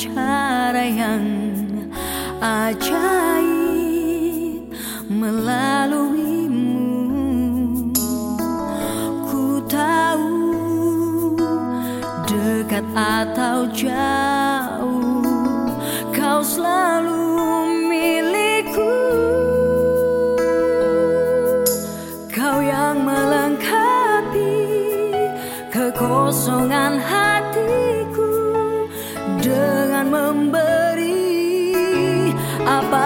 cara yang ajaib melaluimu. Ku tahu dekat atau jauh kau selalu milikku. Kau yang melengkapi kekosongan hatiku memberi. Apa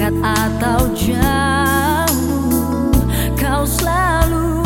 dekat atau jauh kau selalu